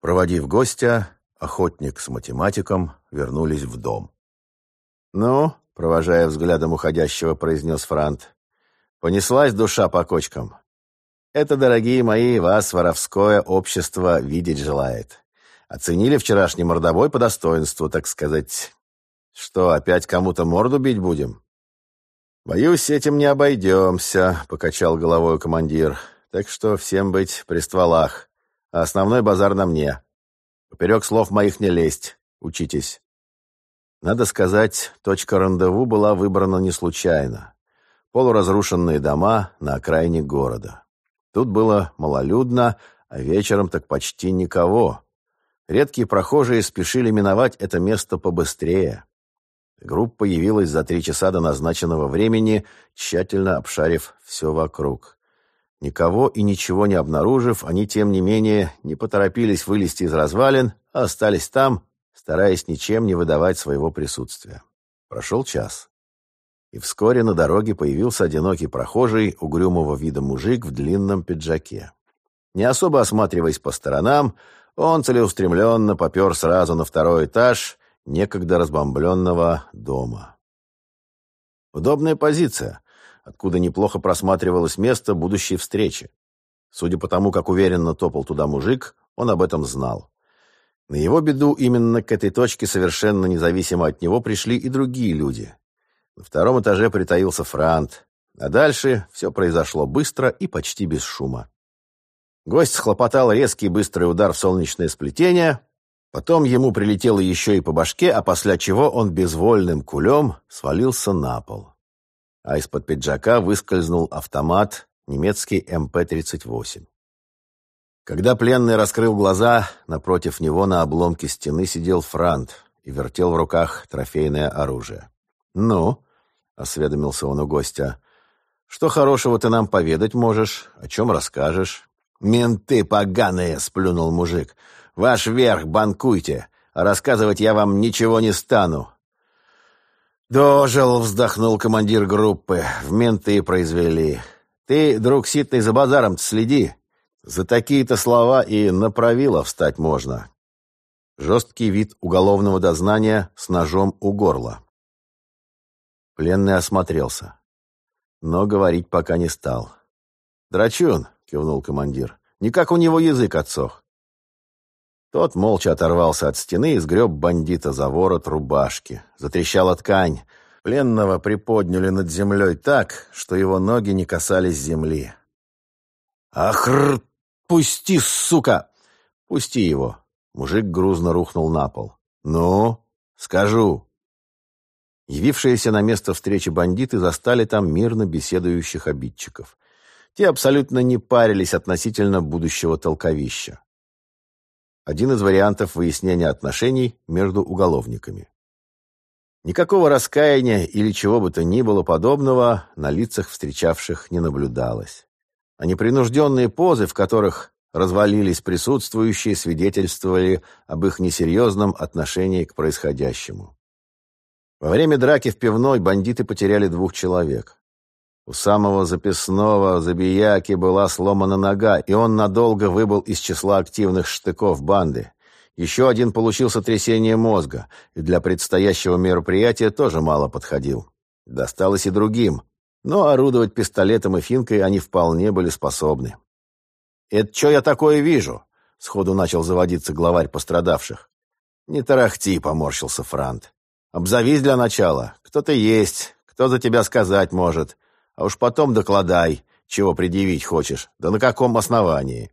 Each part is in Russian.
Проводив гостя, охотник с математиком вернулись в дом. «Ну, — провожая взглядом уходящего, произнес Франт, — понеслась душа по кочкам. Это, дорогие мои, вас воровское общество видеть желает. Оценили вчерашний мордобой по достоинству, так сказать. Что, опять кому-то морду бить будем?» «Боюсь, этим не обойдемся», — покачал головой командир. «Так что всем быть при стволах, а основной базар на мне. Поперек слов моих не лезть, учитесь». Надо сказать, точка рандеву была выбрана не случайно. Полуразрушенные дома на окраине города. Тут было малолюдно, а вечером так почти никого. Редкие прохожие спешили миновать это место побыстрее. Группа явилась за три часа до назначенного времени, тщательно обшарив все вокруг. Никого и ничего не обнаружив, они, тем не менее, не поторопились вылезти из развалин, а остались там, стараясь ничем не выдавать своего присутствия. Прошел час. И вскоре на дороге появился одинокий прохожий, угрюмого вида мужик в длинном пиджаке. Не особо осматриваясь по сторонам, он целеустремленно попер сразу на второй этаж некогда разбомбленного дома. Удобная позиция, откуда неплохо просматривалось место будущей встречи. Судя по тому, как уверенно топал туда мужик, он об этом знал. На его беду именно к этой точке совершенно независимо от него пришли и другие люди. На втором этаже притаился Франт, а дальше все произошло быстро и почти без шума. Гость схлопотал резкий быстрый удар в солнечное сплетение, Потом ему прилетело еще и по башке, а после чего он безвольным кулем свалился на пол. А из-под пиджака выскользнул автомат немецкий МП-38. Когда пленный раскрыл глаза, напротив него на обломке стены сидел Франт и вертел в руках трофейное оружие. «Ну?» — осведомился он у гостя. «Что хорошего ты нам поведать можешь? О чем расскажешь?» «Менты поганые!» — сплюнул мужик. Ваш верх, банкуйте, а рассказывать я вам ничего не стану». «Дожил», — вздохнул командир группы, — «в менты произвели. Ты, друг Ситный, за базаром следи. За такие-то слова и на правило встать можно». Жесткий вид уголовного дознания с ножом у горла. Пленный осмотрелся, но говорить пока не стал. «Драчун», — кивнул командир, — «никак у него язык отсох. Тот молча оторвался от стены и сгреб бандита за ворот рубашки. Затрещала ткань. Пленного приподняли над землей так, что его ноги не касались земли. «Ахр! Пусти, сука!» «Пусти его!» Мужик грузно рухнул на пол. «Ну, скажу!» Явившиеся на место встречи бандиты застали там мирно беседующих обидчиков. Те абсолютно не парились относительно будущего толковища один из вариантов выяснения отношений между уголовниками. Никакого раскаяния или чего бы то ни было подобного на лицах встречавших не наблюдалось. А непринужденные позы, в которых развалились присутствующие, свидетельствовали об их несерьезном отношении к происходящему. Во время драки в пивной бандиты потеряли двух человек. У самого записного забияки была сломана нога, и он надолго выбыл из числа активных штыков банды. Еще один получил сотрясение мозга, и для предстоящего мероприятия тоже мало подходил. Досталось и другим, но орудовать пистолетом и финкой они вполне были способны. «Это что я такое вижу?» — сходу начал заводиться главарь пострадавших. «Не тарахти», — поморщился Франт. «Обзовись для начала. Кто-то есть, кто за тебя сказать может. А уж потом докладай, чего предъявить хочешь, да на каком основании.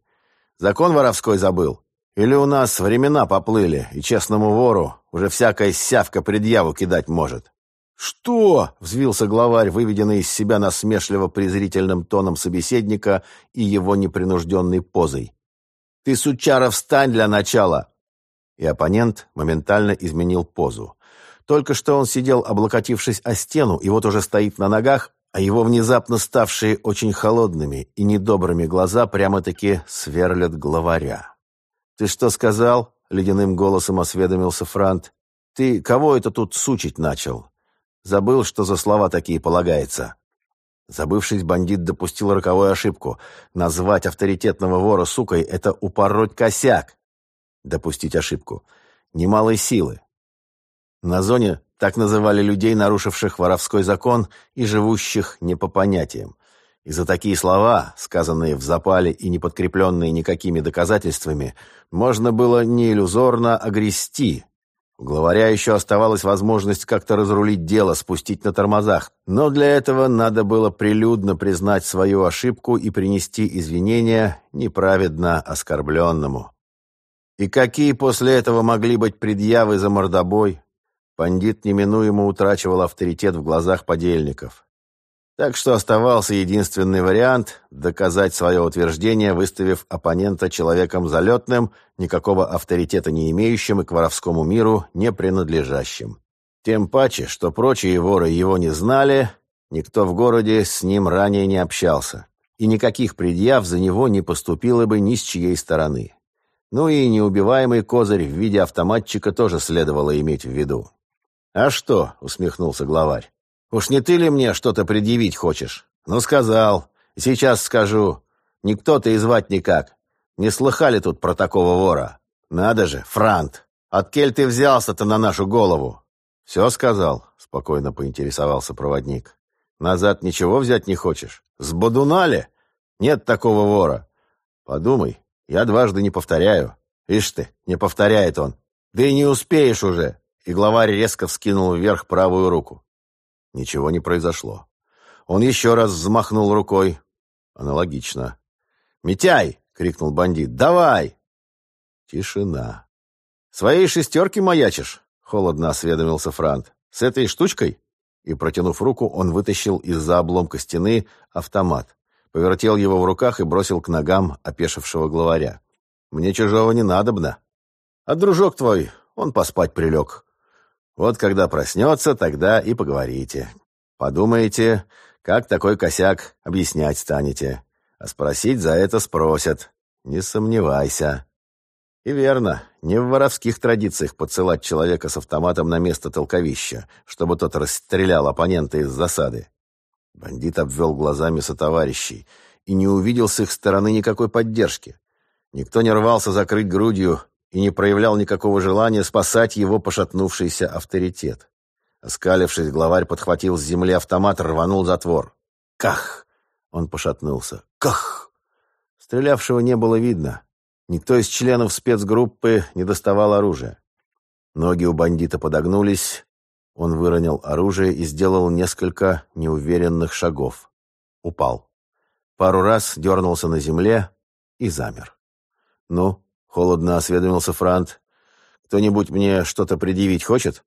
Закон воровской забыл? Или у нас времена поплыли, и честному вору уже всякая сявка предъяву кидать может?» «Что?» — взвился главарь, выведенный из себя насмешливо-презрительным тоном собеседника и его непринужденной позой. «Ты, сучара, встань для начала!» И оппонент моментально изменил позу. Только что он сидел, облокотившись о стену, и вот уже стоит на ногах, а его внезапно ставшие очень холодными и недобрыми глаза прямо-таки сверлят главаря. «Ты что сказал?» — ледяным голосом осведомился Франт. «Ты кого это тут сучить начал? Забыл, что за слова такие полагается?» Забывшись, бандит допустил роковую ошибку. Назвать авторитетного вора сукой — это упороть косяк. допустить ошибку, немалой силы. На зоне так называли людей, нарушивших воровской закон и живущих не по понятиям. И за такие слова, сказанные в запале и не подкрепленные никакими доказательствами, можно было не иллюзорно огрести. У главаря еще оставалась возможность как-то разрулить дело, спустить на тормозах. Но для этого надо было прилюдно признать свою ошибку и принести извинения неправедно оскорбленному. И какие после этого могли быть предъявы за мордобой? Пандит неминуемо утрачивал авторитет в глазах подельников. Так что оставался единственный вариант – доказать свое утверждение, выставив оппонента человеком залетным, никакого авторитета не имеющим и к воровскому миру не принадлежащим. Тем паче, что прочие воры его не знали, никто в городе с ним ранее не общался, и никаких предъяв за него не поступило бы ни с чьей стороны. Ну и неубиваемый козырь в виде автоматчика тоже следовало иметь в виду. «А что?» — усмехнулся главарь. Уж не ты ли мне что-то предъявить хочешь? Ну, сказал. Сейчас скажу. Никто ты и звать никак. Не слыхали тут про такого вора? Надо же, Франт. От кель ты взялся-то на нашу голову? Все сказал, спокойно поинтересовался проводник. Назад ничего взять не хочешь? С Бодунали? Нет такого вора. Подумай, я дважды не повторяю. Ишь ты, не повторяет он. Да и не успеешь уже. И главарь резко вскинул вверх правую руку. Ничего не произошло. Он еще раз взмахнул рукой. Аналогично. «Митяй!» — крикнул бандит. «Давай!» Тишина. «Своей шестерки маячишь?» — холодно осведомился Франт. «С этой штучкой?» И, протянув руку, он вытащил из-за обломка стены автомат, повертел его в руках и бросил к ногам опешившего главаря. «Мне чужого не надобно. А дружок твой, он поспать прилег. Вот когда проснется, тогда и поговорите. Подумаете, как такой косяк объяснять станете. А спросить за это спросят. Не сомневайся. И верно, не в воровских традициях подсылать человека с автоматом на место толковища, чтобы тот расстрелял оппонента из засады. Бандит обвел глазами сотоварищей и не увидел с их стороны никакой поддержки. Никто не рвался закрыть грудью и не проявлял никакого желания спасать его пошатнувшийся авторитет. Оскалившись, главарь подхватил с земли автомат, рванул затвор. «Ках!» Он пошатнулся. «Ках!» Стрелявшего не было видно. Никто из членов спецгруппы не доставал оружия. Ноги у бандита подогнулись. Он выронил оружие и сделал несколько неуверенных шагов. Упал. Пару раз дернулся на земле и замер. «Ну, Холодно осведомился Франт. «Кто-нибудь мне что-то предъявить хочет?»